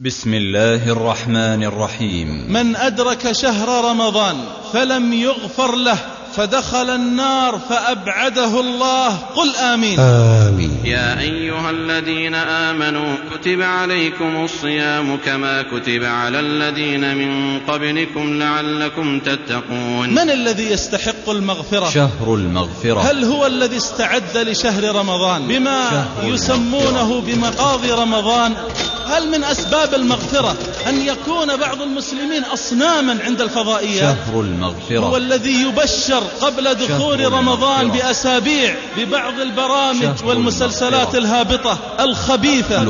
بسم الله الرحمن الرحيم. من أدرك شهر رمضان فلم يغفر له فدخل النار فأبعده الله. قل آمين. آمين يا أيها الذين آمنوا كتب عليكم الصيام كما كتب على الذين من قبلكم لعلكم تتقون. من الذي يستحق المغفرة؟ شهر المغفرة. هل هو الذي استعد لشهر رمضان؟ بما يسمونه بمقاضي رمضان هل من أسباب المغفرة أن يكون بعض المسلمين أصناما عند الفضائيات شهر هو المغفرة الذي يبشر قبل دخول رمضان المغفرة. بأسابيع ببعض البرامج شهر والمسلسلات المغفرة. الهابطة الخبيثة.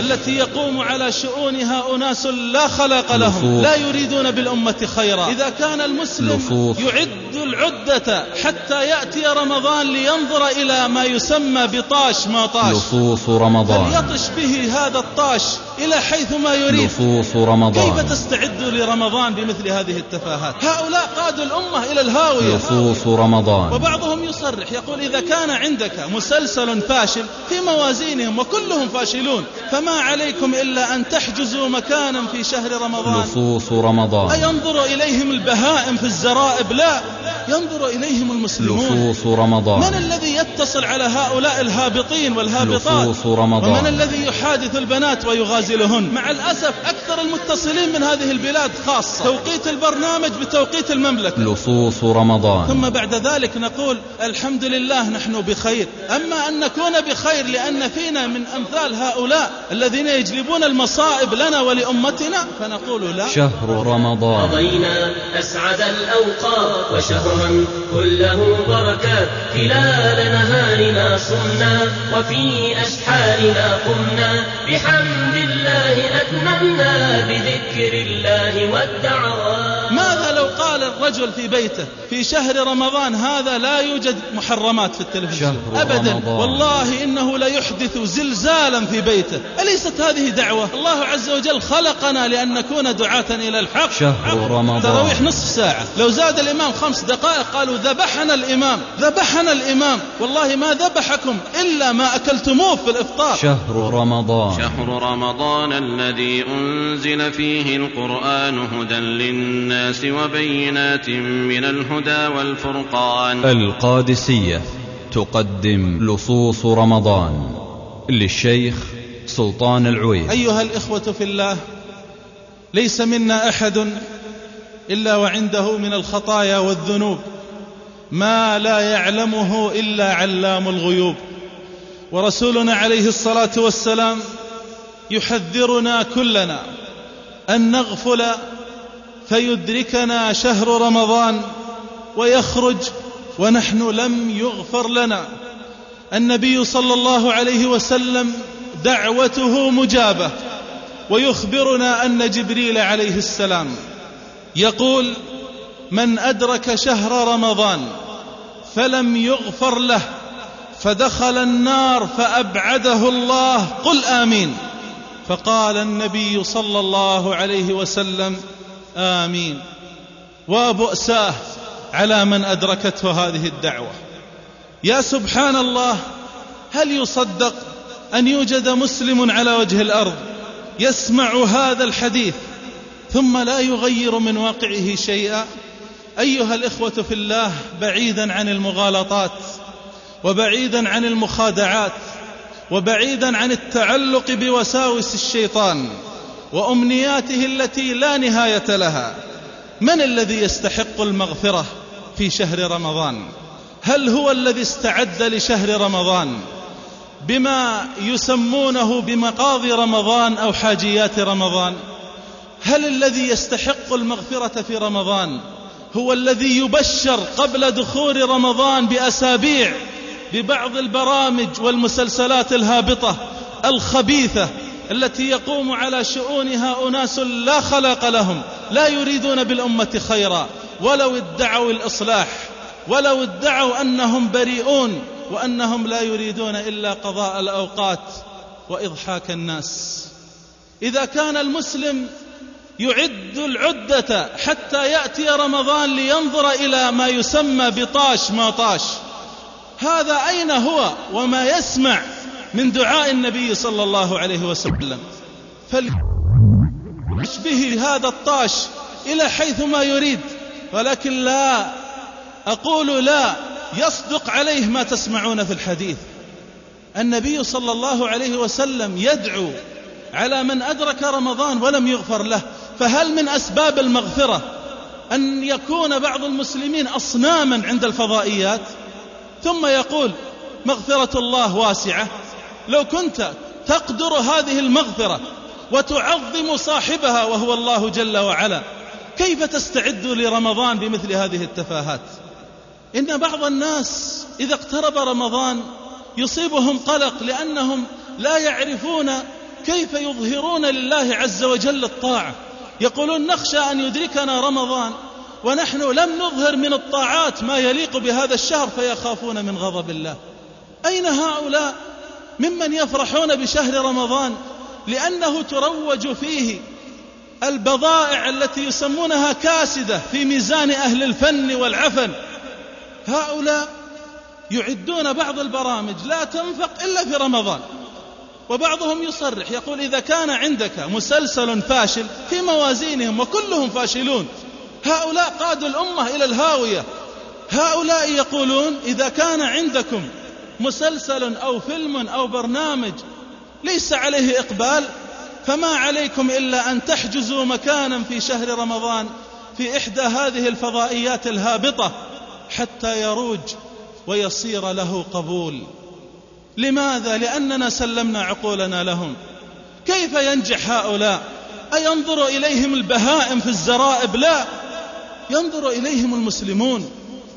التي يقوم على شؤونها أناس لا خلق لهم. لا يريدون بالأمة خيرا إذا كان المسلم. يعد العدة حتى يأتي رمضان لينظر إلى ما يسمى بطاش ما طاش لصوص رمضان فليطش به هذا الطاش إلى حيث ما يريد لصوص كيف رمضان تستعد لرمضان بمثل هذه التفاهات هؤلاء قادوا الأمة إلى الهاوية لصوص رمضان وبعضهم يصرح يقول إذا كان عندك مسلسل فاشل في موازينهم وكلهم فاشلون. فما عليكم إلا أن تحجزوا مكانا في شهر رمضان. لصوص رمضان. أينظر إليهم البهائم في الزرائب؟ لا. ينظر إليهم المسلمون. لصوص من رمضان الذي يتصل على هؤلاء الهابطين والهابطات؟ لصوص رمضان. ومن الذي يحادث البنات ويغازلهن؟ مع الأسف أكثر المتصلين من هذه البلاد خاصة. توقيت البرنامج بتوقيت المملكة. لصوص رمضان. ثم بعد ذلك نقول الحمد لله نحن بخير. أما أن نكون بخير لأن فينا من أمثال هؤلاء الذين يجلبون المصائب لنا ولأمتنا فنقول لا. شهر رمضان. قضينا أسعد الأوقات وشهرا كله بركات خلال نهارنا صمنا وفي أسحارنا قمنا. بحمد الله أتممنا بذكر الله والدعوات. قال الرجل في بيته في شهر رمضان هذا لا يوجد محرمات في التلفزيون. أبدا. رمضان. والله إنه ليحدث زلزالا في بيته. أليست هذه دعوة؟ الله عز وجل خلقنا لأن نكون دعاة إلى الحق. شهر رمضان. تراويح نصف ساعة. لو زاد الإمام خمس دقائق قالوا ذبحنا الإمام. ذبحنا الإمام. والله ما ذبحكم إلا ما أكلتموه في الإفطار. شهر رمضان. شهر رمضان الذي أنزل فيه القرآن هدى للناس وبينات من الهدى والفرقان. القادسية تقدم لصوص رمضان للشيخ سلطان العويد أيها الإخوة في الله ليس منا أحد إلا وعنده من الخطايا والذنوب ما لا يعلمه إلا علام الغيوب. ورسولنا عليه الصلاة والسلام يحذرنا كلنا أن نغفل فيدركنا شهر رمضان ويخرج ونحن لم يغفر لنا. النبي صلى الله عليه وسلم دعوته مجابة ويخبرنا أن جبريل عليه السلام يقول من أدرك شهر رمضان فلم يغفر له فدخل النار فأبعده الله قل آمين. فقال النبي صلى الله عليه وسلم آمين. وبؤساه على من أدركته هذه الدعوة. يا سبحان الله هل يصدق أن يوجد مسلم على وجه الأرض يسمع هذا الحديث ثم لا يغير من واقعه شيئا؟ أيها الإخوة في الله بعيدا عن المغالطات وبعيدا عن المخادعات وبعيدا عن التعلق بوساوس الشيطان وأمنياته التي لا نهاية لها. من الذي يستحق المغفرة في شهر رمضان؟ هل هو الذي استعد لشهر رمضان؟ بما يسمونه بمقاضي رمضان أو حاجيات رمضان؟ هل الذي يستحق المغفرة في رمضان هو الذي يبشر قبل دخول رمضان بأسابيع ببعض البرامج والمسلسلات الهابطة الخبيثة التي يقوم على شؤونها أناس لا خلق لهم لا يريدون بالأمة خيرا. ولو ادعوا الإصلاح ولو ادعوا أنهم بريئون وأنهم لا يريدون إلا قضاء الأوقات وإضحاك الناس. إذا كان المسلم يعد العدة حتى يأتي رمضان لينظر إلى ما يسمى بطاش ما طاش. هذا أين هو وما يسمع؟ من دعاء النبي صلى الله عليه وسلم. فل يطش به هذا الطاش إلى حيث ما يريد؟ ولكن لا. أقول لا. يصدق عليه ما تسمعون في الحديث. النبي صلى الله عليه وسلم يدعو على من أدرك رمضان ولم يغفر له. فهل من أسباب المغفرة أن يكون بعض المسلمين أصناما عند الفضائيات؟ ثم يقول مغفرة الله واسعة. لو كنت تقدر هذه المغفرة وتعظم صاحبها وهو الله جل وعلا كيف تستعد لرمضان بمثل هذه التفاهات؟ إن بعض الناس إذا اقترب رمضان يصيبهم قلق لأنهم لا يعرفون كيف يظهرون لله عز وجل الطاعة. يقولون نخشى أن يدركنا رمضان ونحن لم نظهر من الطاعات ما يليق بهذا الشهر فيخافون من غضب الله. أين هؤلاء؟ ممن يفرحون بشهر رمضان لأنه تروج فيه البضائع التي يسمونها كاسدة في ميزان أهل الفن والعفن. هؤلاء يعدون بعض البرامج لا تنفق إلا في رمضان وبعضهم يصرح يقول إذا كان عندك مسلسل فاشل في موازينهم وكلهم فاشلون هؤلاء قادوا الأمة إلى الهاوية. هؤلاء يقولون إذا كان عندكم مسلسل أو فيلم أو برنامج ليس عليه إقبال فما عليكم إلا أن تحجزوا مكانا في شهر رمضان في إحدى هذه الفضائيات الهابطة حتى يروج ويصير له قبول. لماذا؟ لأننا سلمنا عقولنا لهم. كيف ينجح هؤلاء؟ أينظر إليهم البهائم في الزرائب؟ لا ينظر إليهم المسلمون.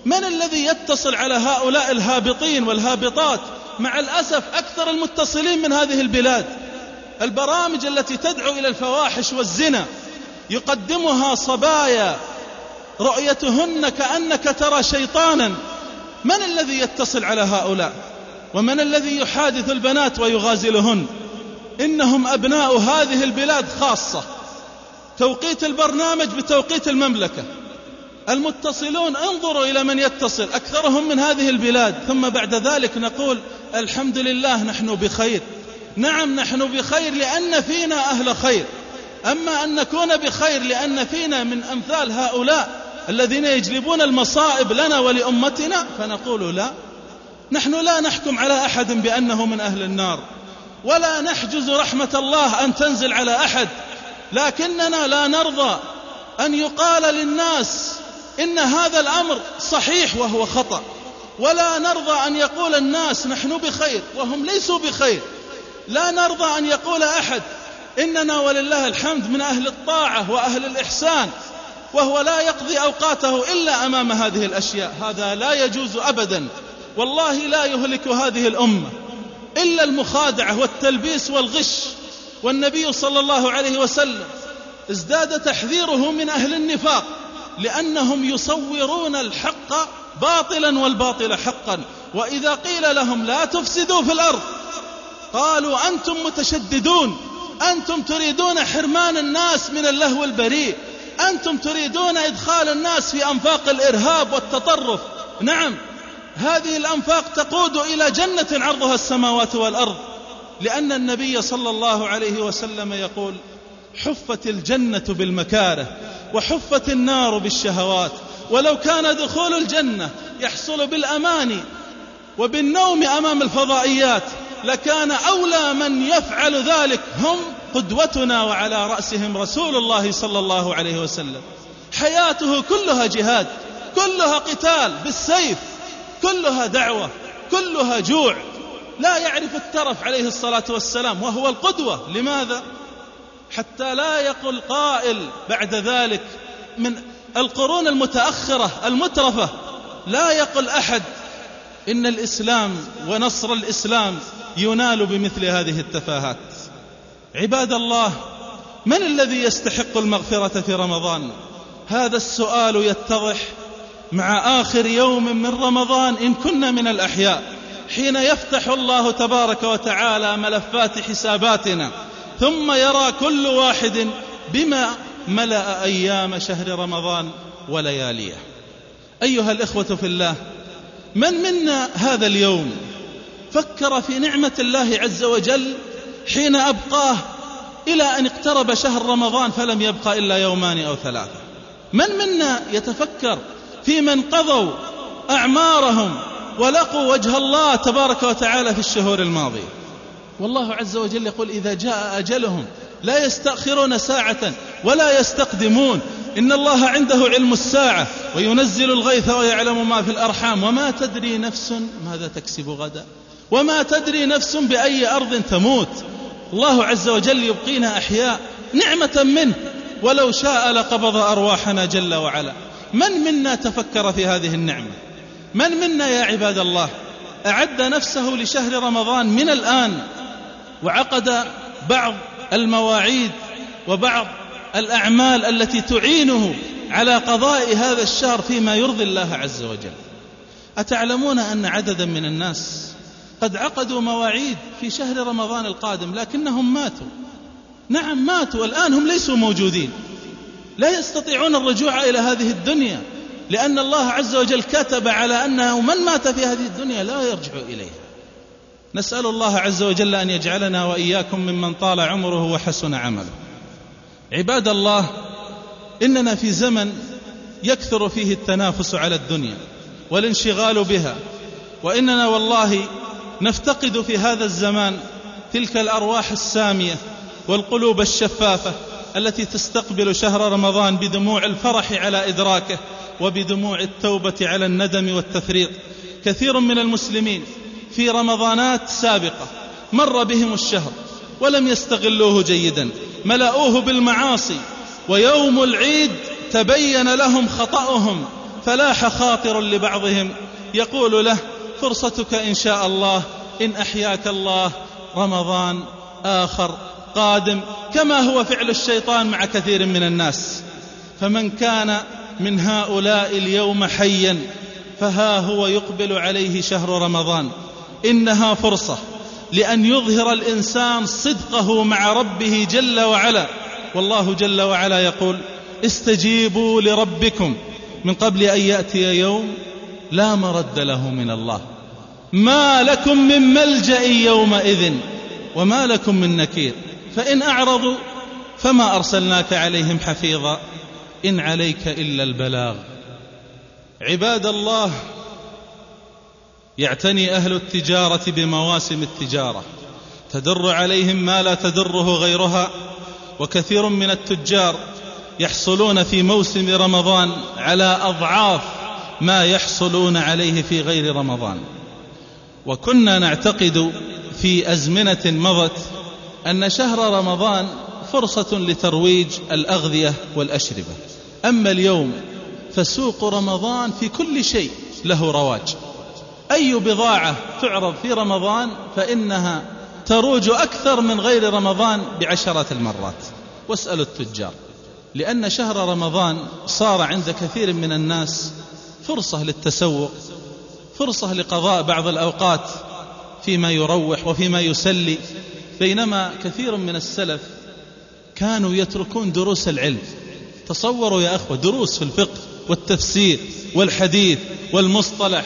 من الذي يتصل على هؤلاء الهابطين والهابطات؟ مع الأسف أكثر المتصلين من هذه البلاد. البرامج التي تدعو إلى الفواحش والزنا يقدمها صبايا رؤيتهن كأنك ترى شيطانا. من الذي يتصل على هؤلاء؟ ومن الذي يحادث البنات ويغازلهن؟ إنهم أبناء هذه البلاد خاصة. توقيت البرنامج بتوقيت المملكة. المتصلون انظروا إلى من يتصل أكثرهم من هذه البلاد. ثم بعد ذلك نقول الحمد لله نحن بخير. نعم نحن بخير لأن فينا أهل خير. أما أن نكون بخير لأن فينا من أمثال هؤلاء الذين يجلبون المصائب لنا ولأمتنا فنقول لا. نحن لا نحكم على أحد بأنه من أهل النار. ولا نحجز رحمة الله أن تنزل على أحد. لكننا لا نرضى أن يقال للناس إن هذا الأمر صحيح وهو خطأ. ولا نرضى أن يقول الناس نحن بخير وهم ليسوا بخير. لا نرضى أن يقول أحد إننا ولله الحمد من أهل الطاعة وأهل الإحسان وهو لا يقضي أوقاته إلا أمام هذه الأشياء. هذا لا يجوز أبدا. والله لا يهلك هذه الأمة إلا المخادعة والتلبيس والغش. والنبي صلى الله عليه وسلم ازداد تحذيره من أهل النفاق. لأنهم يصورون الحق باطلا والباطل حقا. وإذا قيل لهم لا تفسدوا في الأرض قالوا أنتم متشددون. أنتم تريدون حرمان الناس من اللهو البريء. أنتم تريدون إدخال الناس في أنفاق الإرهاب والتطرف. نعم هذه الأنفاق تقود إلى جنة عرضها السماوات والأرض. لأن النبي صلى الله عليه وسلم يقول حفت الجنة بالمكاره وحفت النار بالشهوات. ولو كان دخول الجنة يحصل بالأمان وبالنوم أمام الفضائيات لكان أولى من يفعل ذلك هم قدوتنا وعلى رأسهم رسول الله صلى الله عليه وسلم. حياته كلها جهاد كلها قتال بالسيف كلها دعوة كلها جوع. لا يعرف الترف عليه الصلاة والسلام وهو القدوة. لماذا؟ حتى لا يقل قائل بعد ذلك من القرون المتأخرة المترفة لا يقل أحد إن الإسلام ونصر الإسلام ينال بمثل هذه التفاهات. عباد الله من الذي يستحق المغفرة في رمضان؟ هذا السؤال يتضح مع آخر يوم من رمضان إن كنا من الأحياء حين يفتح الله تبارك وتعالى ملفات حساباتنا ثم يرى كل واحد بما ملأ أيام شهر رمضان ولياليه. أيها الإخوة في الله من منا هذا اليوم فكر في نعمة الله عز وجل حين أبقاه إلى أن اقترب شهر رمضان فلم يبق إلا يومان أو ثلاثة؟ من منا يتفكر في من قضوا أعمارهم ولقوا وجه الله تبارك وتعالى في الشهور الماضية؟ والله عز وجل يقول إذا جاء أجلهم لا يستأخرون ساعة ولا يستقدمون. إن الله عنده علم الساعة وينزل الغيث ويعلم ما في الأرحام. وما تدري نفس ماذا تكسب غدا. وما تدري نفس بأي أرض تموت. الله عز وجل يبقينا أحياء نعمة منه. ولو شاء لقبض أرواحنا جل وعلا. من منا تفكر في هذه النعمة؟ من منا يا عباد الله؟ أعد نفسه لشهر رمضان من الآن. وعقد بعض المواعيد وبعض الأعمال التي تعينه على قضاء هذا الشهر فيما يرضي الله عز وجل. أتعلمون أن عددا من الناس قد عقدوا مواعيد في شهر رمضان القادم لكنهم ماتوا. نعم ماتوا. والآن هم ليسوا موجودين. لا يستطيعون الرجوع إلى هذه الدنيا لأن الله عز وجل كتب على أنه من مات في هذه الدنيا لا يرجع إليها. نسأل الله عز وجل أن يجعلنا وإياكم ممن طال عمره وحسن عمله. عباد الله إننا في زمن يكثر فيه التنافس على الدنيا والانشغال بها وإننا والله نفتقد في هذا الزمان تلك الأرواح السامية والقلوب الشفافة التي تستقبل شهر رمضان بدموع الفرح على إدراكه وبدموع التوبة على الندم والتفريط. كثير من المسلمين في رمضانات سابقة مر بهم الشهر ولم يستغلوه جيدا ملأوه بالمعاصي ويوم العيد تبين لهم خطأهم فلاح خاطر لبعضهم يقول له فرصتك إن شاء الله إن أحياك الله رمضان آخر قادم كما هو فعل الشيطان مع كثير من الناس. فمن كان من هؤلاء اليوم حيا فها هو يقبل عليه شهر رمضان. إنها فرصة لأن يظهر الإنسان صدقه مع ربه جل وعلا. والله جل وعلا يقول استجيبوا لربكم من قبل أن يأتي يوم لا مرد له من الله. ما لكم من ملجأ يومئذ وما لكم من نكير. فإن أعرضوا فما أرسلناك عليهم حفيظا. إن عليك إلا البلاغ. عباد الله يعتني أهل التجارة بمواسم التجارة. تدر عليهم ما لا تدره غيرها وكثير من التجار يحصلون في موسم رمضان على أضعاف ما يحصلون عليه في غير رمضان. وكنا نعتقد في أزمنة مضت أن شهر رمضان فرصة لترويج الأغذية والأشربة. أما اليوم فسوق رمضان في كل شيء له رواج. أي بضاعة تعرض في رمضان فإنها تروج أكثر من غير رمضان بعشرات المرات. واسألوا التجار. لأن شهر رمضان صار عند كثير من الناس فرصة للتسوق فرصة لقضاء بعض الأوقات فيما يروح وفيما يسلي. بينما كثير من السلف كانوا يتركون دروس العلم. تصوروا يا أخوة دروس في الفقه والتفسير والحديث والمصطلح.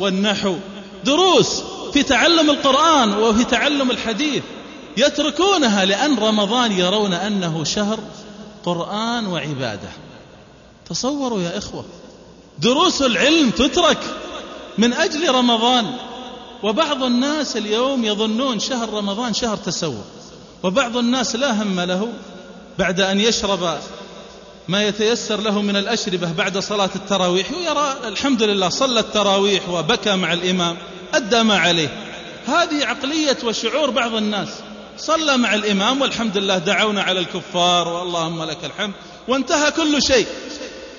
والنحو دروس في تعلم القرآن وفي تعلم الحديث يتركونها لأن رمضان يرون أنه شهر قرآن وعبادة. تصوروا يا إخوة دروس العلم تترك من أجل رمضان وبعض الناس اليوم يظنون شهر رمضان شهر تسوق وبعض الناس لا هم له بعد أن يشرب ما يتيسر له من الأشربة بعد صلاة التراويح ويرى الحمد لله صلى التراويح وبكى مع الإمام أدى ما عليه. هذه عقلية وشعور بعض الناس. صلى مع الإمام والحمد لله دعونا على الكفار واللهم لك الحمد وانتهى كل شيء.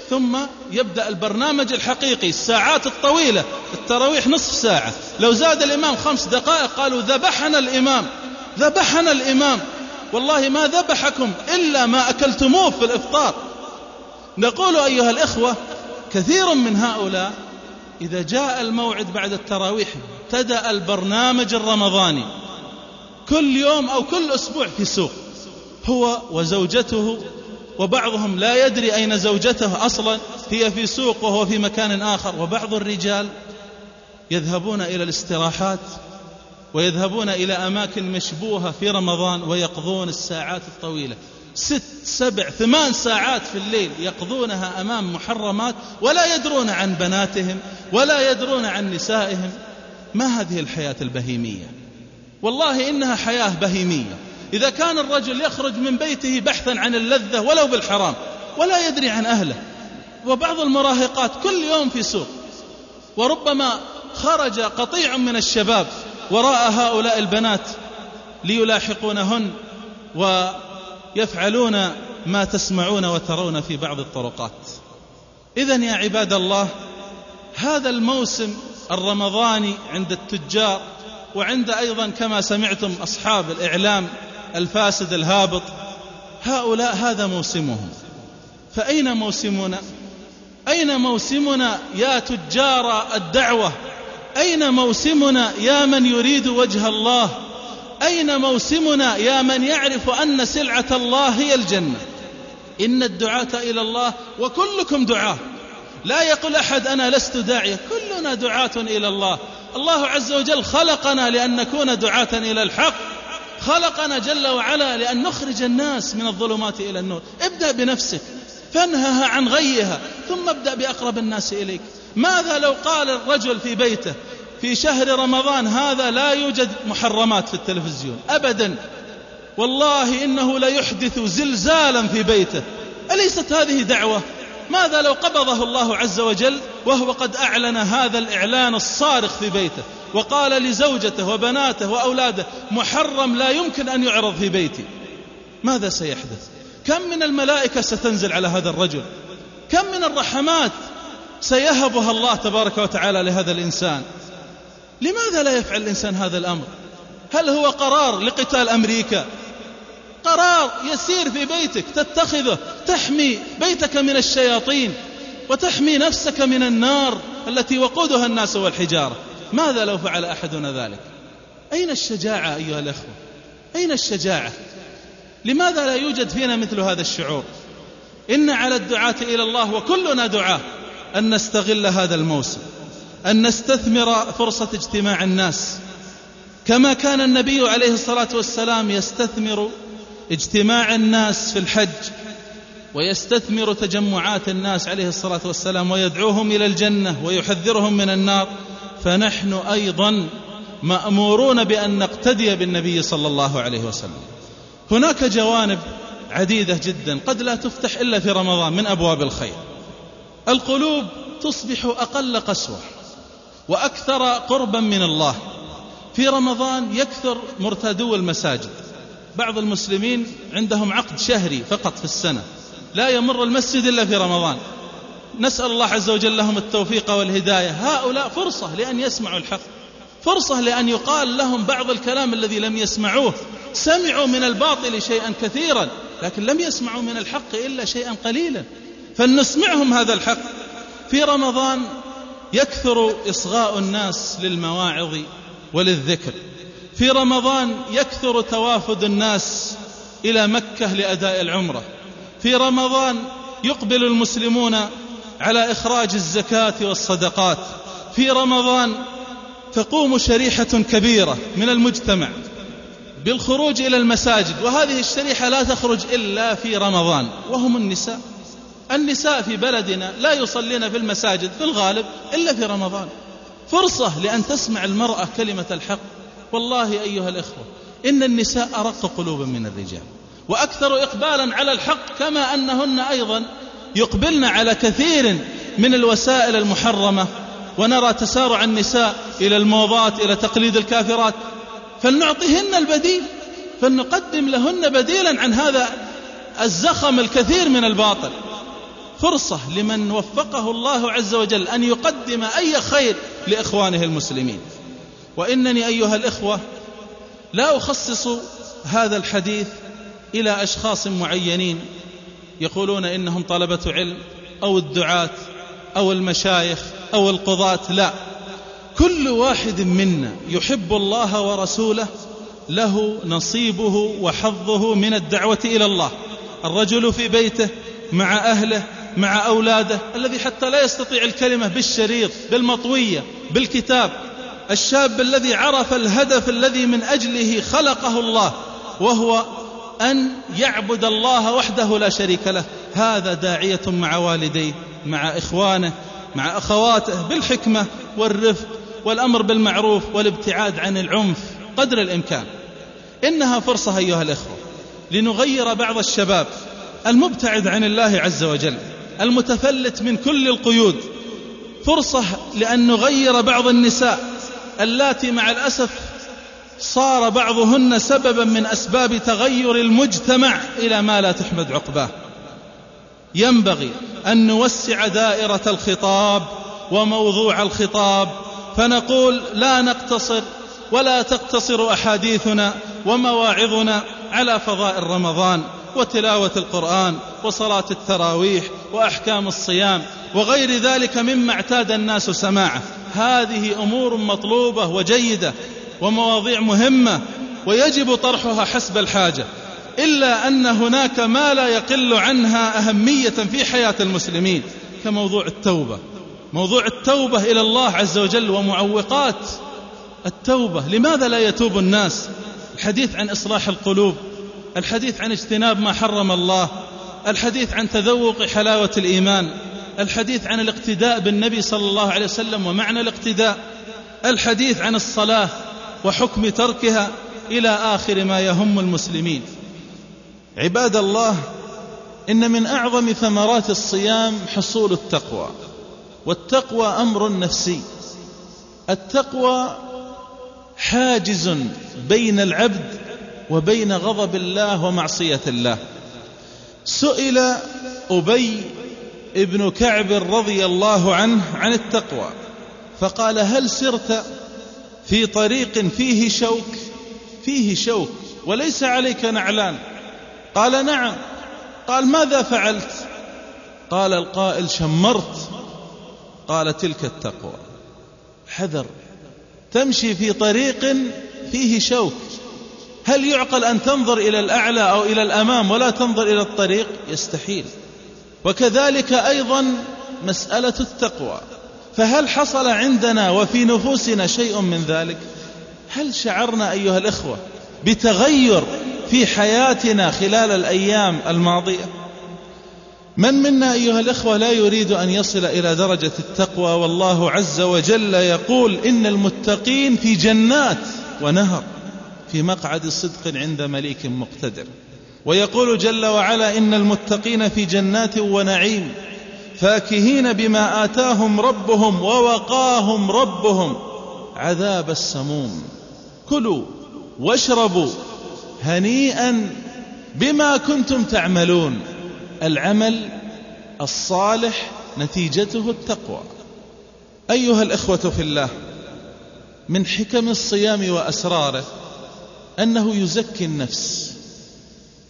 ثم يبدأ البرنامج الحقيقي الساعات الطويلة التراويح نصف ساعة. لو زاد الإمام خمس دقائق قالوا ذبحنا الإمام ذبحنا الإمام. والله ما ذبحكم إلا ما أكلتموه في الإفطار. نقول أيها الإخوة كثير من هؤلاء إذا جاء الموعد بعد التراويح ابتدأ البرنامج الرمضاني. كل يوم أو كل أسبوع في سوق. هو وزوجته وبعضهم لا يدري أين زوجته أصلا. هي في سوق وهو في مكان آخر. وبعض الرجال يذهبون إلى الاستراحات ويذهبون إلى أماكن مشبوهة في رمضان ويقضون الساعات الطويلة. ست سبع ثمان ساعات في الليل يقضونها أمام محرمات ولا يدرون عن بناتهم ولا يدرون عن نسائهم. ما هذه الحياة البهيمية؟ والله إنها حياة بهيمية. إذا كان الرجل يخرج من بيته بحثا عن اللذة ولو بالحرام ولا يدري عن أهله وبعض المراهقات كل يوم في سوق وربما خرج قطيع من الشباب وراء هؤلاء البنات ليلاحقونهن ويفعلون ما تسمعون وترون في بعض الطرقات. إذا يا عباد الله هذا الموسم الرمضاني عند التجار وعند أيضا كما سمعتم أصحاب الإعلام الفاسد الهابط هؤلاء هذا موسمهم. فأين موسمنا؟ أين موسمنا يا تجار الدعوة؟ أين موسمنا يا من يريد وجه الله؟ أين موسمنا يا من يعرف أن سلعة الله هي الجنة؟ إن الدعاة إلى الله وكلكم دعاة لا يقول أحد أنا لست داعية كلنا دعاة إلى الله. الله عز وجل خلقنا لأن نكون دعاة إلى الحق. خلقنا جل وعلا لأن نخرج الناس من الظلمات إلى النور. ابدأ بنفسك فانهها عن غيها ثم ابدأ بأقرب الناس إليك. ماذا لو قال الرجل في بيته في شهر رمضان هذا لا يوجد محرمات في التلفزيون أبدا. والله إنه ليحدث زلزالا في بيته. أليست هذه دعوة؟ ماذا لو قبضه الله عز وجل وهو قد أعلن هذا الإعلان الصارخ في بيته؟ وقال لزوجته وبناته وأولاده محرم لا يمكن أن يعرض في بيتي. ماذا سيحدث؟ كم من الملائكة ستنزل على هذا الرجل؟ كم من الرحمات سيهبها الله تبارك وتعالى لهذا الإنسان؟ لماذا لا يفعل الإنسان هذا الأمر؟ هل هو قرار لقتال أمريكا؟ قرار يسير في بيتك تتخذه تحمي بيتك من الشياطين وتحمي نفسك من النار التي وقودها الناس والحجارة. ماذا لو فعل أحدنا ذلك؟ أين الشجاعة أيها الأخوة؟ أين الشجاعة؟ لماذا لا يوجد فينا مثل هذا الشعور؟ إن على الدعاة إلى الله وكلنا دعاة أن نستغل هذا الموسم. أن نستثمر فرصة اجتماع الناس. كما كان النبي عليه الصلاة والسلام يستثمر اجتماع الناس في الحج ويستثمر تجمعات الناس عليه الصلاة والسلام ويدعوهم إلى الجنة ويحذرهم من النار. فنحن أيضا مأمورون بأن نقتدي بالنبي صلى الله عليه وسلم. هناك جوانب عديدة جدا قد لا تفتح إلا في رمضان من أبواب الخير. القلوب تصبح أقل قسوة. وأكثر قربا من الله. في رمضان يكثر مرتادو المساجد. بعض المسلمين عندهم عقد شهري فقط في السنة. لا يمر المسجد إلا في رمضان. نسأل الله عز وجل لهم التوفيق والهداية. هؤلاء فرصة لأن يسمعوا الحق. فرصة لأن يقال لهم بعض الكلام الذي لم يسمعوه. سمعوا من الباطل شيئا كثيرا لكن لم يسمعوا من الحق إلا شيئا قليلا. فلنسمعهم هذا الحق. في رمضان يكثر إصغاء الناس للمواعظ وللذكر. في رمضان يكثر توافد الناس إلى مكة لأداء العمرة. في رمضان يقبل المسلمون على إخراج الزكاة والصدقات. في رمضان تقوم شريحة كبيرة من المجتمع بالخروج إلى المساجد. وهذه الشريحة لا تخرج إلا في رمضان وهم النساء. النساء في بلدنا لا يصلين في المساجد في الغالب إلا في رمضان. فرصة لأن تسمع المرأة كلمة الحق. والله أيها الإخوة إن النساء أرق قلوبا من الرجال وأكثر إقبالا على الحق كما أنهن أيضا يقبلن على كثير من الوسائل المحرمة. ونرى تسارع النساء إلى الموضات إلى تقليد الكافرات. فلنعطيهن البديل فلنقدم لهن بديلا عن هذا الزخم الكثير من الباطل. فرصة لمن وفقه الله عز وجل أن يقدم أي خير لإخوانه المسلمين. وإنني أيها الإخوة لا أخصص هذا الحديث إلى أشخاص معينين يقولون إنهم طلبة علم أو الدعاة أو المشايخ أو القضاة لا. كل واحد منا يحب الله ورسوله له نصيبه وحظه من الدعوة إلى الله. الرجل في بيته مع أهله مع أولاده الذي حتى لا يستطيع الكلمة بالشريط بالمطوية بالكتاب. الشاب الذي عرف الهدف الذي من أجله خلقه الله وهو أن يعبد الله وحده لا شريك له. هذا داعية مع والديه مع إخوانه مع أخواته بالحكمة والرفق والأمر بالمعروف والابتعاد عن العنف قدر الإمكان. إنها فرصة أيها الإخوة لنغير بعض الشباب المبتعد عن الله عز وجل. المتفلت من كل القيود. فرصة لأن نغير بعض النساء. اللاتي مع الأسف صار بعضهن سببا من أسباب تغير المجتمع إلى ما لا تحمد عقباه. ينبغي أن نوسع دائرة الخطاب وموضوع الخطاب. فنقول لا نقتصر ولا تقتصر أحاديثنا ومواعظنا على فضائل رمضان وتلاوة القرآن وصلاة التراويح وأحكام الصيام وغير ذلك مما اعتاد الناس سماعه. هذه أمور مطلوبة وجيدة ومواضيع مهمة ويجب طرحها حسب الحاجة إلا أن هناك ما لا يقل عنها أهمية في حياة المسلمين كموضوع التوبة. موضوع التوبة إلى الله عز وجل ومعوقات التوبة. لماذا لا يتوب الناس؟ الحديث عن إصلاح القلوب. الحديث عن اجتناب ما حرم الله الحديث عن تذوق حلاوة الإيمان الحديث عن الاقتداء بالنبي صلى الله عليه وسلم ومعنى الاقتداء الحديث عن الصلاة وحكم تركها إلى آخر ما يهم المسلمين. عباد الله إن من أعظم ثمرات الصيام حصول التقوى والتقوى أمر نفسي. التقوى حاجز بين العبد وبين غضب الله ومعصية الله. سئل أبي ابن كعب رضي الله عنه عن التقوى فقال هل سرت في طريق فيه شوك؟ فيه شوك وليس عليك نعلان. قال نعم. قال ماذا فعلت؟ قال القائل شمرت. قال تلك التقوى. حذر. تمشي في طريق فيه شوك. هل يعقل أن تنظر إلى الأعلى أو إلى الأمام ولا تنظر إلى الطريق؟ يستحيل. وكذلك أيضا مسألة التقوى. فهل حصل عندنا وفي نفوسنا شيء من ذلك؟ هل شعرنا أيها الإخوة بتغير في حياتنا خلال الأيام الماضية؟ من منا أيها الإخوة لا يريد أن يصل إلى درجة التقوى؟ والله عز وجل يقول إن المتقين في جنات ونهر. في مقعد صدق عند مليك مقتدر. ويقول جل وعلا إن المتقين في جنات ونعيم فاكهين بما آتاهم ربهم ووقاهم ربهم عذاب السموم. كلوا واشربوا هنيئا بما كنتم تعملون. العمل الصالح نتيجته التقوى. أيها الإخوة في الله من حكم الصيام وأسراره أنه يزكي النفس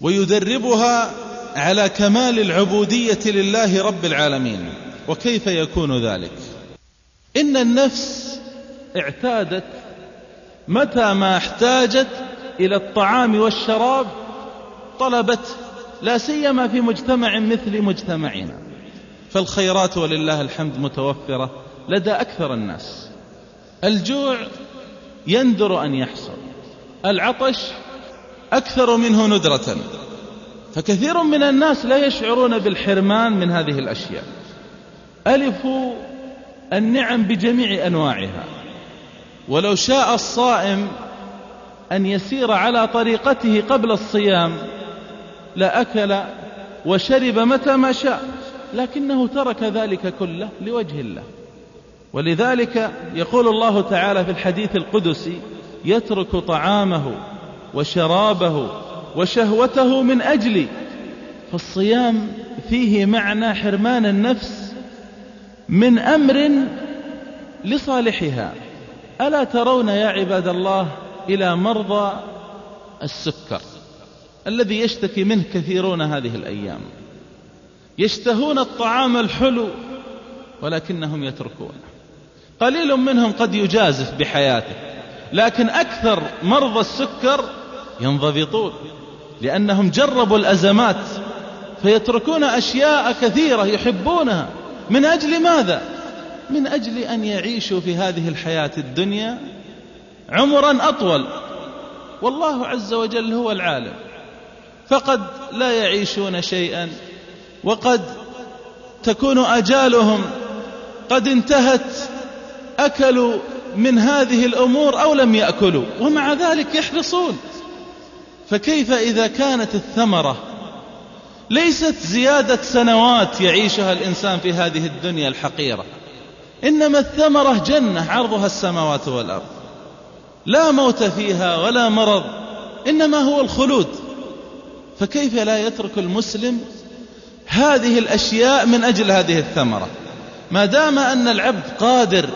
ويدربها على كمال العبودية لله رب العالمين. وكيف يكون ذلك؟ إن النفس اعتادت متى ما احتاجت إلى الطعام والشراب طلبت لا سيما في مجتمع مثل مجتمعنا. فالخيرات ولله الحمد متوفرة لدى أكثر الناس. الجوع يندر أن يحصل. العطش أكثر منه ندرة. فكثير من الناس لا يشعرون بالحرمان من هذه الأشياء. ألفوا النعم بجميع أنواعها. ولو شاء الصائم أن يسير على طريقته قبل الصيام لأكل وشرب متى ما شاء لكنه ترك ذلك كله لوجه الله. ولذلك يقول الله تعالى في الحديث القدسي يترك طعامه وشرابه وشهوته من أجلي. فالصيام فيه معنى حرمان النفس من أمر لصالحها. ألا ترون يا عباد الله إلى مرضى السكر الذي يشتكي منه كثيرون هذه الأيام. يشتهون الطعام الحلو ولكنهم يتركونه. قليل منهم قد يجازف بحياته. لكن أكثر مرضى السكر ينضبطون لأنهم جربوا الأزمات فيتركون أشياء كثيرة يحبونها. من أجل ماذا؟ من أجل أن يعيشوا في هذه الحياة الدنيا عمرا أطول. والله عز وجل هو العالم. فقد لا يعيشون شيئا وقد تكون أجالهم قد انتهت أكلوا من هذه الأمور أو لم يأكلوا ومع ذلك يحرصون. فكيف إذا كانت الثمرة؟ ليست زيادة سنوات يعيشها الإنسان في هذه الدنيا الحقيرة. إنما الثمرة جنة عرضها السماوات والأرض. لا موت فيها ولا مرض إنما هو الخلود. فكيف لا يترك المسلم هذه الأشياء من أجل هذه الثمرة؟ ما دام أن العبد قادر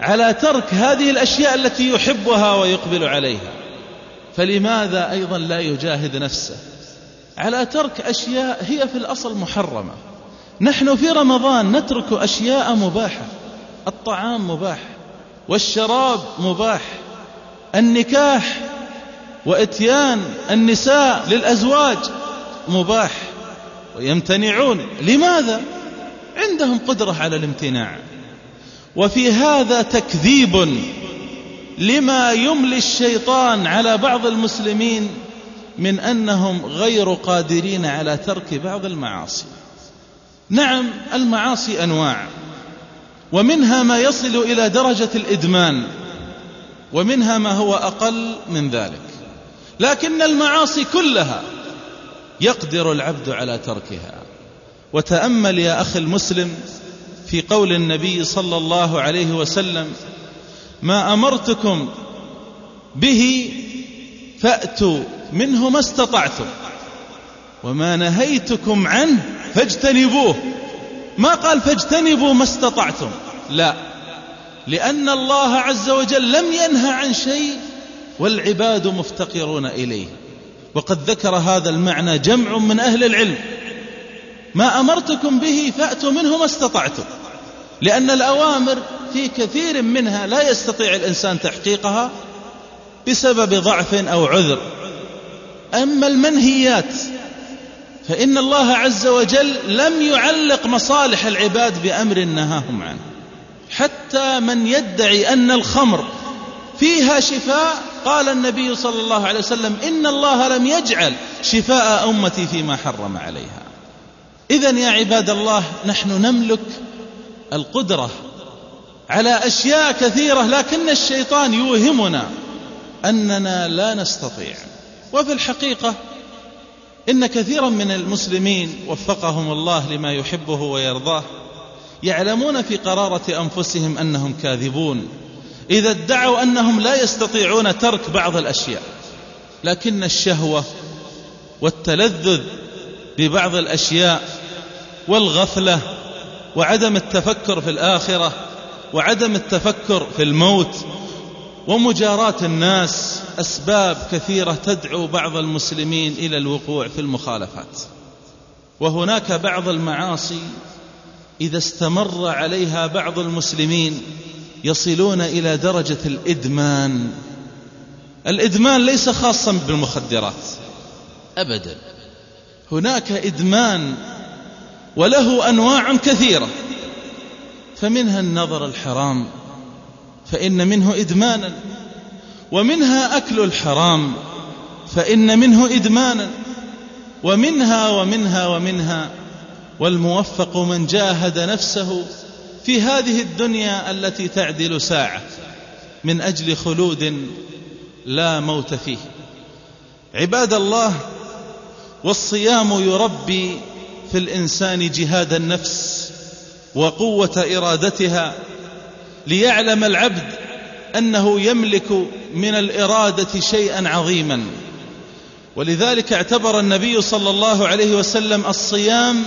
على ترك هذه الأشياء التي يحبها ويقبل عليها. فلماذا أيضا لا يجاهد نفسه؟ على ترك أشياء هي في الأصل محرمة. نحن في رمضان نترك أشياء مباحة. الطعام مباح. والشراب مباح. النكاح وإتيان النساء للأزواج مباح. ويمتنعون. لماذا؟ عندهم قدرة على الامتناع. وفي هذا تكذيب لما يملي الشيطان على بعض المسلمين من أنهم غير قادرين على ترك بعض المعاصي. نعم المعاصي أنواع ومنها ما يصل إلى درجة الإدمان ومنها ما هو أقل من ذلك. لكن المعاصي كلها يقدر العبد على تركها. وتأمل يا أخي المسلم في قول النبي صلى الله عليه وسلم ما أمرتكم به فأتوا منه ما استطعتم وما نهيتكم عنه فاجتنبوه. ما قال فاجتنبوا ما استطعتم لا لأن الله عز وجل لم ينهى عن شيء والعباد مفتقرون إليه. وقد ذكر هذا المعنى جمع من أهل العلم. ما أمرتكم به فأتوا منه ما استطعتم. لأن الأوامر في كثير منها لا يستطيع الإنسان تحقيقها بسبب ضعف أو عذر. أما المنهيات فإن الله عز وجل لم يعلق مصالح العباد بأمر نهاهم عنه. حتى من يدعي أن الخمر فيها شفاء قال النبي صلى الله عليه وسلم إن الله لم يجعل شفاء أمتي فيما حرم عليها. إذا يا عباد الله نحن نملك القدرة على أشياء كثيرة لكن الشيطان يوهمنا أننا لا نستطيع. وفي الحقيقة إن كثيرا من المسلمين وفقهم الله لما يحبه ويرضاه يعلمون في قرارة أنفسهم أنهم كاذبون إذا ادعوا أنهم لا يستطيعون ترك بعض الأشياء. لكن الشهوة والتلذذ ببعض الأشياء والغفلة وعدم التفكر في الآخرة وعدم التفكر في الموت ومجاراة الناس أسباب كثيرة تدعو بعض المسلمين إلى الوقوع في المخالفات. وهناك بعض المعاصي إذا استمر عليها بعض المسلمين يصلون إلى درجة الإدمان. الإدمان ليس خاصا بالمخدرات. أبدا. هناك إدمان وله أنواع كثيرة. فمنها النظر الحرام فإن منه إدمانا ومنها أكل الحرام فإن منه إدمانا ومنها ومنها ومنها. والموفق من جاهد نفسه في هذه الدنيا التي تعدل ساعة من أجل خلود لا موت فيه. عباد الله والصيام يربي في الإنسان جهاد النفس وقوة إرادتها ليعلم العبد أنه يملك من الإرادة شيئا عظيما. ولذلك اعتبر النبي صلى الله عليه وسلم الصيام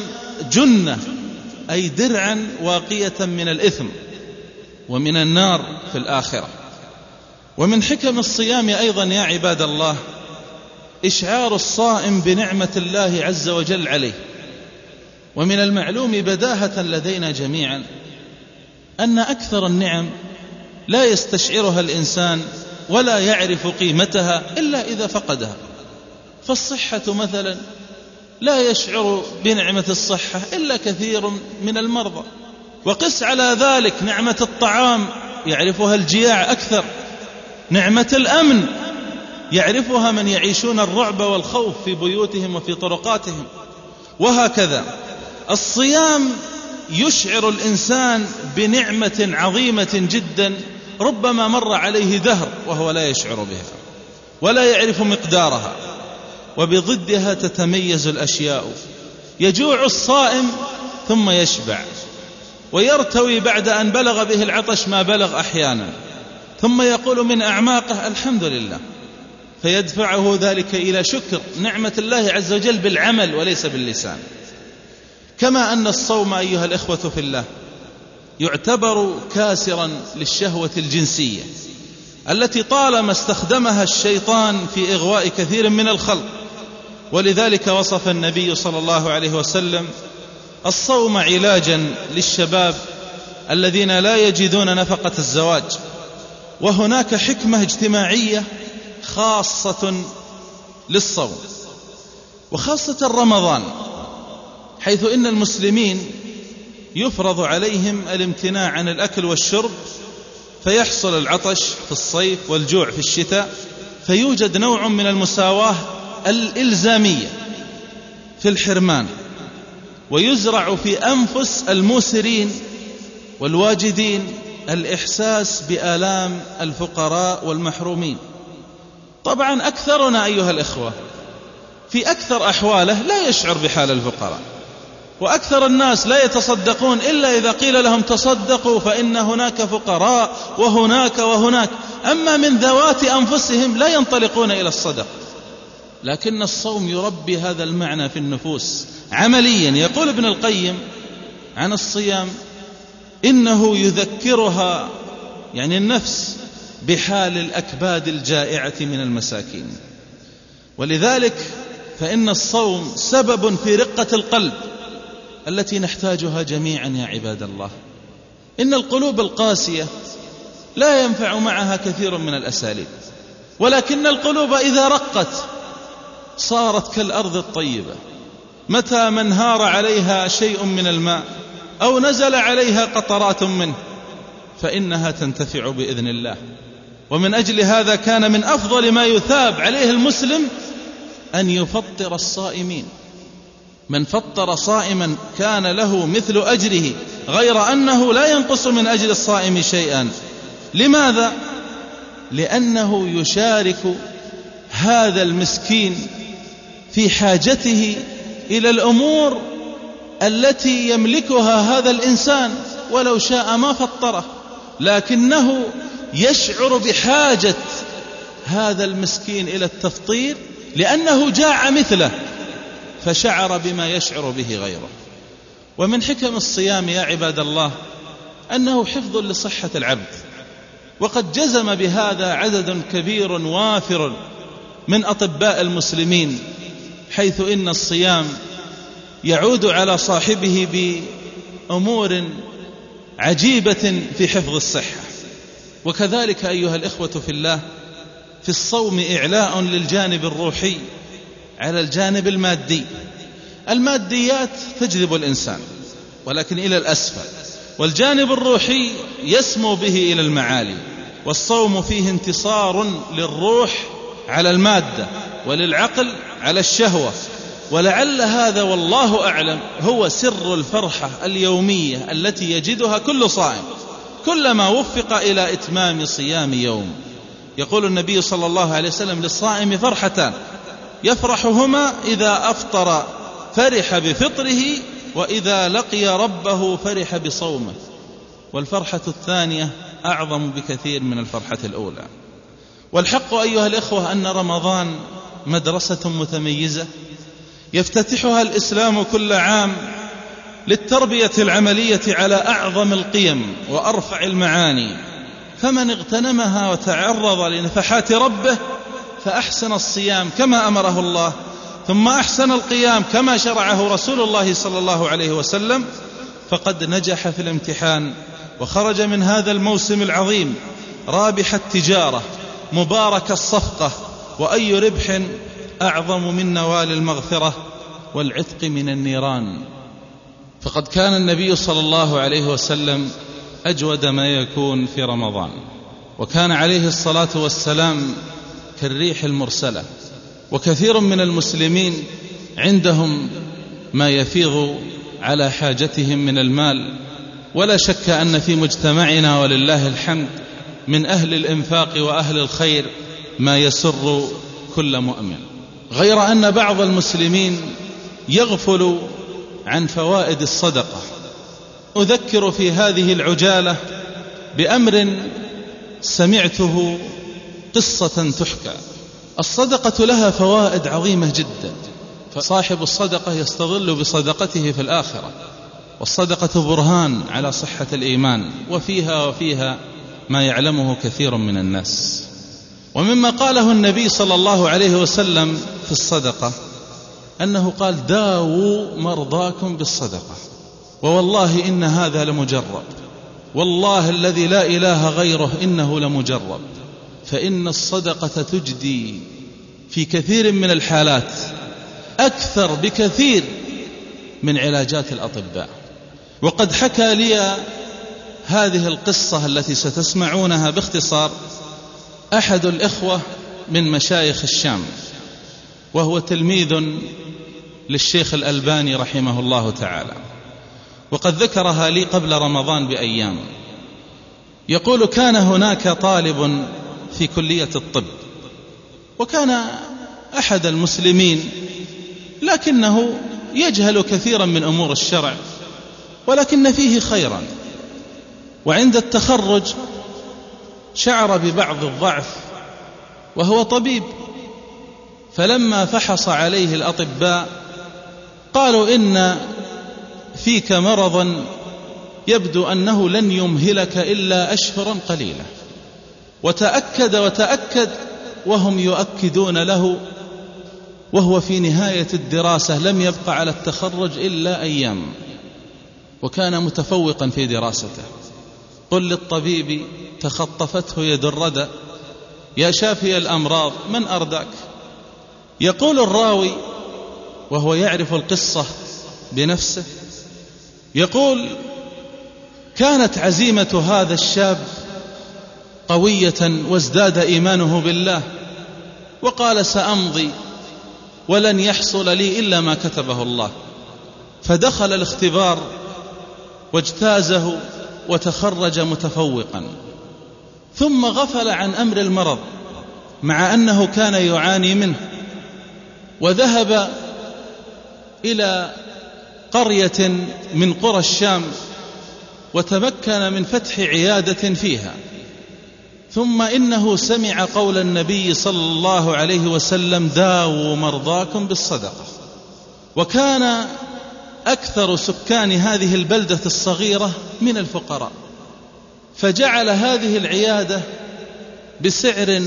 جنة أي درعا واقية من الإثم ومن النار في الآخرة. ومن حكم الصيام أيضا يا عباد الله إشعار الصائم بنعمة الله عز وجل عليه. ومن المعلوم بداهة لدينا جميعا أن أكثر النعم لا يستشعرها الإنسان ولا يعرف قيمتها إلا إذا فقدها. فالصحة مثلا لا يشعر بنعمة الصحة إلا كثير من المرضى. وقس على ذلك نعمة الطعام يعرفها الجياع أكثر. نعمة الأمن يعرفها من يعيشون الرعب والخوف في بيوتهم وفي طرقاتهم. وهكذا. الصيام يشعر الإنسان بنعمة عظيمة جدا ربما مر عليه دهر وهو لا يشعر بها ولا يعرف مقدارها وبضدها تتميز الأشياء. يجوع الصائم ثم يشبع ويرتوي بعد أن بلغ به العطش ما بلغ أحيانا ثم يقول من أعماقه الحمد لله فيدفعه ذلك إلى شكر نعمة الله عز وجل بالعمل وليس باللسان. كما أن الصوم أيها الإخوة في الله يعتبر كاسرا للشهوة الجنسية التي طالما استخدمها الشيطان في إغواء كثير من الخلق. ولذلك وصف النبي صلى الله عليه وسلم الصوم علاجا للشباب الذين لا يجدون نفقة الزواج. وهناك حكمة اجتماعية خاصة للصوم وخاصة رمضان. حيث إن المسلمين يفرض عليهم الامتناع عن الأكل والشرب فيحصل العطش في الصيف والجوع في الشتاء فيوجد نوع من المساواة الإلزامية في الحرمان ويزرع في أنفس الموسرين والواجدين الإحساس بآلام الفقراء والمحرومين. طبعا أكثرنا أيها الإخوة في أكثر أحواله لا يشعر بحال الفقراء. وأكثر الناس لا يتصدقون إلا إذا قيل لهم تصدقوا فإن هناك فقراء وهناك وهناك. أما من ذوات أنفسهم لا ينطلقون إلى الصدق. لكن الصوم يربي هذا المعنى في النفوس. عمليا يقول ابن القيم عن الصيام إنه يذكرها يعني النفس بحال الأكباد الجائعة من المساكين. ولذلك فإن الصوم سبب في رقة القلب. التي نحتاجها جميعا يا عباد الله. إن القلوب القاسية لا ينفع معها كثير من الأساليب ولكن القلوب إذا رقت صارت كالأرض الطيبة. متى من هار عليها شيء من الماء أو نزل عليها قطرات منه فإنها تنتفع بإذن الله. ومن أجل هذا كان من أفضل ما يثاب عليه المسلم أن يفطر الصائمين. من فطر صائما كان له مثل أجره غير أنه لا ينقص من أجر الصائم شيئا. لماذا؟ لأنه يشارك هذا المسكين في حاجته إلى الأمور التي يملكها هذا الإنسان ولو شاء ما فطره. لكنه يشعر بحاجة هذا المسكين إلى التفطير لأنه جاع مثله. فشعر بما يشعر به غيره. ومن حكم الصيام يا عباد الله أنه حفظ لصحة العبد. وقد جزم بهذا عدد كبير وافر من أطباء المسلمين حيث إن الصيام يعود على صاحبه بأمور عجيبة في حفظ الصحة. وكذلك أيها الإخوة في الله في الصوم إعلاء للجانب الروحي على الجانب المادي. الماديات تجذب الإنسان ولكن إلى الأسفل. والجانب الروحي يسمو به إلى المعالي والصوم فيه انتصار للروح على المادة وللعقل على الشهوة. ولعل هذا والله أعلم هو سر الفرحة اليومية التي يجدها كل صائم كلما وفق إلى إتمام صيام يوم. يقول النبي صلى الله عليه وسلم للصائم فرحتان يفرحهما إذا أفطر فرح بفطره وإذا لقي ربه فرح بصومه. والفرحة الثانية أعظم بكثير من الفرحة الأولى. والحق أيها الإخوة أن رمضان مدرسة متميزة يفتتحها الإسلام كل عام للتربية العملية على أعظم القيم وأرفع المعاني. فمن اغتنمها وتعرض لنفحات ربه فأحسن الصيام كما أمره الله ثم أحسن القيام كما شرعه رسول الله صلى الله عليه وسلم فقد نجح في الامتحان وخرج من هذا الموسم العظيم رابح التجارة مبارك الصفقة وأي ربح أعظم من نوال المغفرة والعتق من النيران. فقد كان النبي صلى الله عليه وسلم أجود ما يكون في رمضان وكان عليه الصلاة والسلام كالريح المرسلة. وكثير من المسلمين عندهم ما يفيض على حاجتهم من المال. ولا شك أن في مجتمعنا ولله الحمد من أهل الإنفاق وأهل الخير ما يسر كل مؤمن. غير أن بعض المسلمين يغفل عن فوائد الصدقة. أذكر في هذه العجالة بأمر سمعته قصة تحكى. الصدقة لها فوائد عظيمة جدا. فصاحب الصدقة يستظل بصدقته في الآخرة. والصدقة برهان على صحة الإيمان وفيها وفيها ما يعلمه كثير من الناس. ومما قاله النبي صلى الله عليه وسلم في الصدقة أنه قال داووا مرضاكم بالصدقة. ووالله إن هذا لمجرب والله الذي لا إله غيره إنه لمجرب فإن الصدقة تجدي في كثير من الحالات أكثر بكثير من علاجات الأطباء. وقد حكى لي هذه القصة التي ستسمعونها باختصار أحد الإخوة من مشايخ الشام وهو تلميذ للشيخ الألباني رحمه الله تعالى. وقد ذكرها لي قبل رمضان بأيام. يقول كان هناك طالب في كلية الطب. وكان أحد المسلمين لكنه يجهل كثيرا من أمور الشرع ولكن فيه خيرا. وعند التخرج شعر ببعض الضعف وهو طبيب. فلما فحص عليه الأطباء قالوا إن فيك مرضا يبدو أنه لن يمهلك إلا أشهرا قليلة وتأكد وتأكد وهم يؤكدون له وهو في نهاية الدراسة لم يبق على التخرج إلا أيام وكان متفوقا في دراسته. قل للطبيب تخطفته يد الردى يا شافي الأمراض من أرداك؟ يقول الراوي وهو يعرف القصة بنفسه يقول كانت عزيمة هذا الشاب قوية وازداد إيمانه بالله وقال سأمضي ولن يحصل لي إلا ما كتبه الله فدخل الاختبار واجتازه وتخرج متفوقا ثم غفل عن أمر المرض مع أنه كان يعاني منه وذهب إلى قرية من قرى الشام وتمكن من فتح عيادة فيها ثم إنه سمع قول النبي صلى الله عليه وسلم داووا مرضاكم بالصدقة. وكان أكثر سكان هذه البلدة الصغيرة من الفقراء. فجعل هذه العيادة بسعر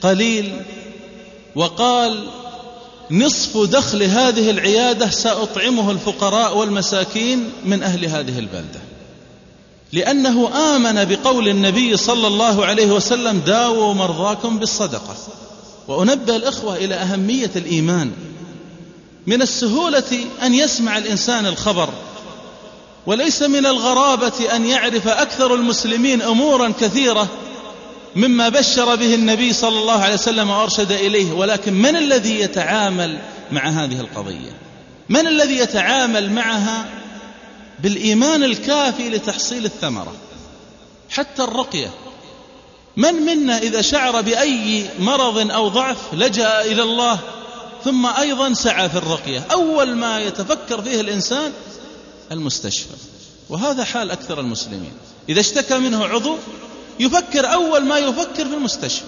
قليل وقال نصف دخل هذه العيادة سأطعمه الفقراء والمساكين من أهل هذه البلدة. لأنه آمن بقول النبي صلى الله عليه وسلم داووا مرضاكم بالصدقة. وأنبه الإخوة إلى أهمية الإيمان من السهولة أن يسمع الإنسان الخبر وليس من الغرابة أن يعرف أكثر المسلمين أمورا كثيرة مما بشر به النبي صلى الله عليه وسلم وأرشد إليه ولكن من الذي يتعامل مع هذه القضية؟ من الذي يتعامل معها بالإيمان الكافي لتحصيل الثمرة حتى الرقية. من منا إذا شعر بأي مرض أو ضعف لجأ إلى الله ثم أيضا سعى في الرقية. أول ما يتفكر فيه الإنسان المستشفى. وهذا حال أكثر المسلمين. إذا اشتكى منه عضو يفكر أول ما يفكر في المستشفى.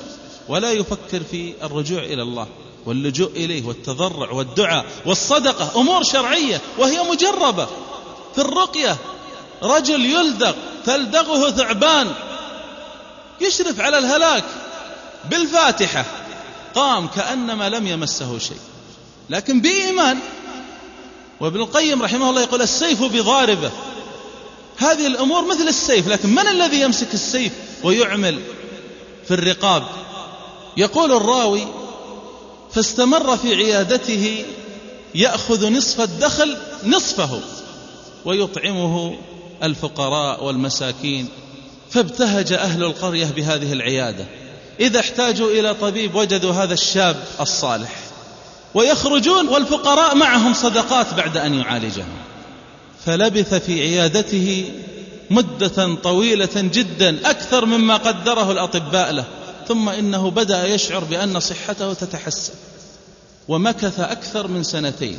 ولا يفكر في الرجوع إلى الله واللجوء إليه والتضرع والدعاء والصدقة. أمور شرعية وهي مجربة. في الرقية. رجل يلدغ تلدغه ثعبان. يشرف على الهلاك. بالفاتحة. قام كأنما لم يمسه شيء. لكن بإيمان. وابن القيم رحمه الله يقول السيف بضاربه. هذه الأمور مثل السيف لكن من الذي يمسك السيف ويعمل في الرقاب؟ يقول الراوي فاستمر في عيادته يأخذ نصف الدخل نصفه. ويطعمه الفقراء والمساكين فابتهج أهل القرية بهذه العيادة. إذا احتاجوا إلى طبيب وجدوا هذا الشاب الصالح. ويخرجون والفقراء معهم صدقات بعد أن يعالجهم. فلبث في عيادته مدة طويلة جدا أكثر مما قدره الأطباء له. ثم إنه بدأ يشعر بأن صحته تتحسن. ومكث أكثر من سنتين.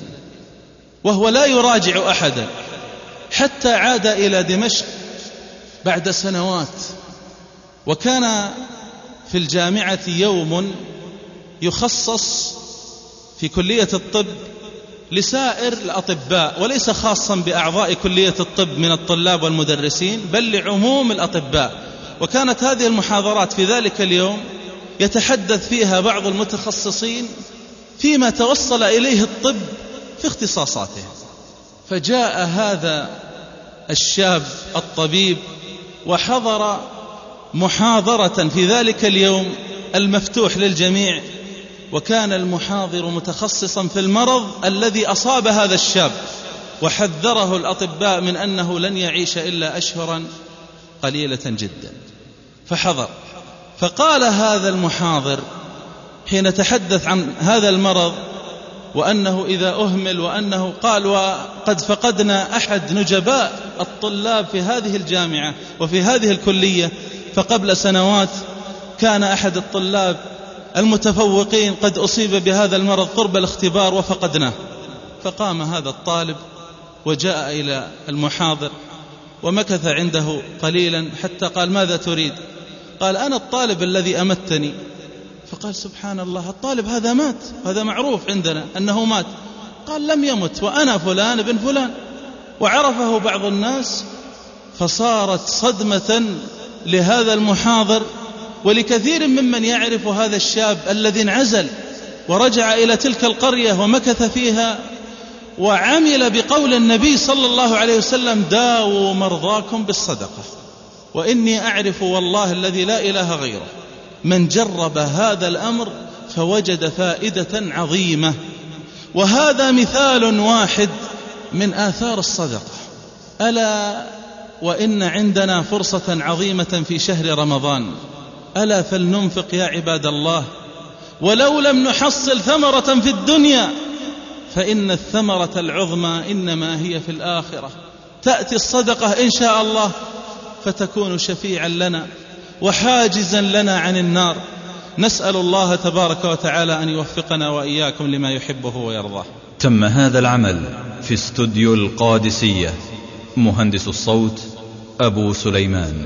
وهو لا يراجع أحدا. حتى عاد إلى دمشق بعد سنوات. وكان في الجامعة يوم يخصص في كلية الطب لسائر الأطباء وليس خاصا بأعضاء كلية الطب من الطلاب والمدرسين بل لعموم الأطباء. وكانت هذه المحاضرات في ذلك اليوم يتحدث فيها بعض المتخصصين فيما توصل إليه الطب في اختصاصاته. فجاء هذا الشاب الطبيب وحضر محاضرة في ذلك اليوم المفتوح للجميع وكان المحاضر متخصصا في المرض الذي أصاب هذا الشاب وحذره الأطباء من أنه لن يعيش إلا أشهرا قليلة جدا. فحضر. فقال هذا المحاضر حين تحدث عن هذا المرض وأنه إذا أهمل وأنه قال وقد فقدنا أحد نجباء الطلاب في هذه الجامعة وفي هذه الكلية فقبل سنوات كان أحد الطلاب المتفوقين قد أصيب بهذا المرض قرب الاختبار وفقدناه. فقام هذا الطالب وجاء إلى المحاضر ومكث عنده قليلا حتى قال ماذا تريد؟ قال أنا الطالب الذي أمتني. فقال سبحان الله الطالب هذا مات هذا معروف عندنا أنه مات. قال لم يمت وأنا فلان ابن فلان. وعرفه بعض الناس فصارت صدمة لهذا المحاضر ولكثير ممن يعرف هذا الشاب الذي انعزل ورجع إلى تلك القرية ومكث فيها وعمل بقول النبي صلى الله عليه وسلم داووا مرضاكم بالصدقة وإني أعرف والله الذي لا إله غيره. من جرب هذا الأمر فوجد فائدة عظيمة. وهذا مثال واحد من آثار الصدقة. ألا وإن عندنا فرصة عظيمة في شهر رمضان. ألا فلننفق يا عباد الله. ولو لم نحصل ثمرة في الدنيا فإن الثمرة العظمى إنما هي في الآخرة. تأتي الصدقة إن شاء الله فتكون شفيعا لنا. وحاجزا لنا عن النار. نسأل الله تبارك وتعالى أن يوفقنا وإياكم لما يحبه ويرضاه. تم هذا العمل في استوديو القادسية. مهندس الصوت أبو سليمان.